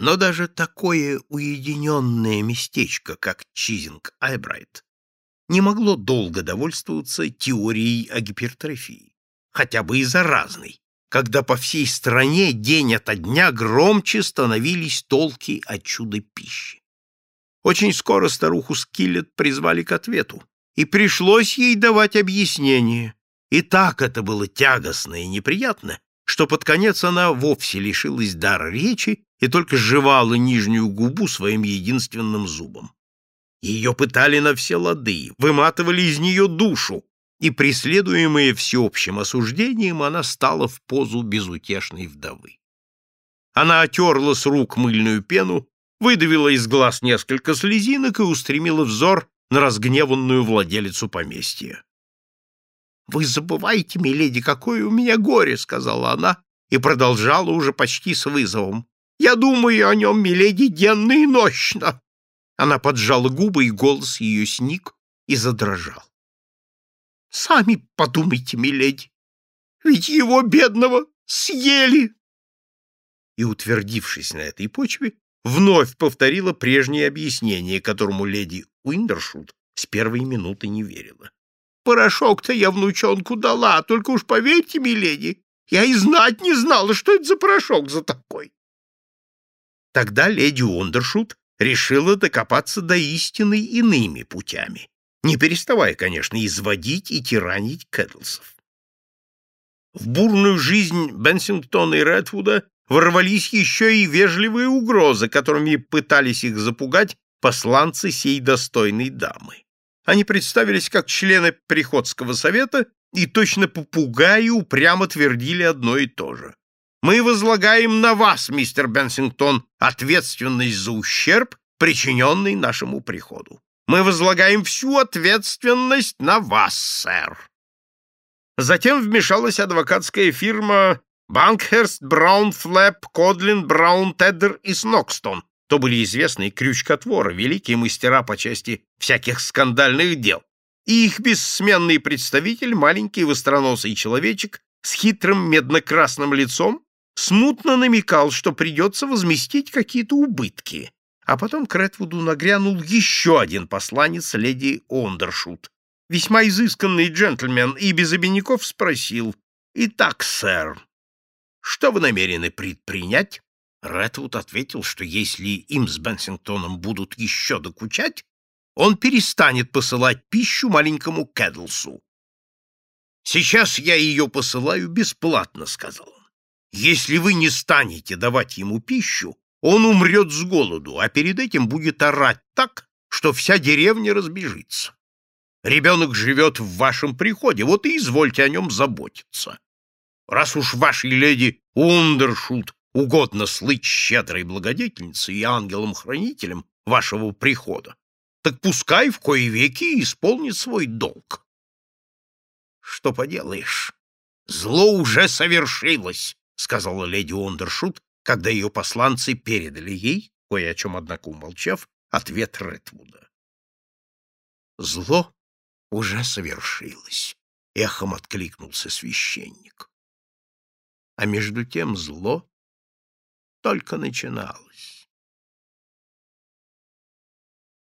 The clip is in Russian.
Но даже такое уединенное местечко, как Чизинг Айбрайт, не могло долго довольствоваться теорией о гипертрофии, хотя бы и заразной, когда по всей стране день ото дня громче становились толки о чудо пищи. Очень скоро старуху Скиллет призвали к ответу, и пришлось ей давать объяснение. И так это было тягостно и неприятно, что под конец она вовсе лишилась дара речи и только жевала нижнюю губу своим единственным зубом. Ее пытали на все лады, выматывали из нее душу, и, преследуемая всеобщим осуждением, она стала в позу безутешной вдовы. Она отерла с рук мыльную пену, выдавила из глаз несколько слезинок и устремила взор на разгневанную владелицу поместья. «Вы забываете, миледи, какое у меня горе!» — сказала она и продолжала уже почти с вызовом. «Я думаю о нем, миледи, денно и нощно!» Она поджала губы, и голос ее сник и задрожал. «Сами подумайте, миледи, ведь его, бедного, съели!» И, утвердившись на этой почве, вновь повторила прежнее объяснение, которому леди Уиндершут с первой минуты не верила. Порошок-то я внучонку дала, только уж поверьте, миледи, я и знать не знала, что это за порошок за такой. Тогда леди Ундершут решила докопаться до истины иными путями, не переставая, конечно, изводить и тиранить Кэтлсов. В бурную жизнь Бенсингтона и Редвуда ворвались еще и вежливые угрозы, которыми пытались их запугать посланцы сей достойной дамы. Они представились как члены Приходского совета и точно попугаи упрямо твердили одно и то же. Мы возлагаем на вас, мистер Бенсингтон, ответственность за ущерб, причиненный нашему приходу. Мы возлагаем всю ответственность на вас, сэр. Затем вмешалась адвокатская фирма Банкхерст, Браун, Флэп, Кодлин, Браун, Теддер и Снокстон, то были известные крючкотворы, великие мастера по части всяких скандальных дел, и их бессменный представитель, маленький востроносый человечек с хитрым медно-красным лицом, смутно намекал, что придется возместить какие-то убытки. А потом к Редвуду нагрянул еще один посланец леди Ондершут, весьма изысканный джентльмен, и без обиняков спросил, «Итак, сэр, что вы намерены предпринять?» Редвуд ответил, что если им с Бенсингтоном будут еще докучать, он перестанет посылать пищу маленькому Кэдлсу. «Сейчас я ее посылаю бесплатно», — сказал. «Если вы не станете давать ему пищу, он умрет с голоду, а перед этим будет орать так, что вся деревня разбежится. Ребенок живет в вашем приходе, вот и извольте о нем заботиться. Раз уж вашей леди Ундершут угодно слыть щедрой благодетельницей и ангелом-хранителем вашего прихода, так пускай в кои веки исполнит свой долг. Что поделаешь, зло уже совершилось, сказала леди Ондершут, когда ее посланцы передали ей, кое о чем, однако, умолчав, ответ Редвуда. Зло уже совершилось, эхом откликнулся священник. А между тем зло только начиналось.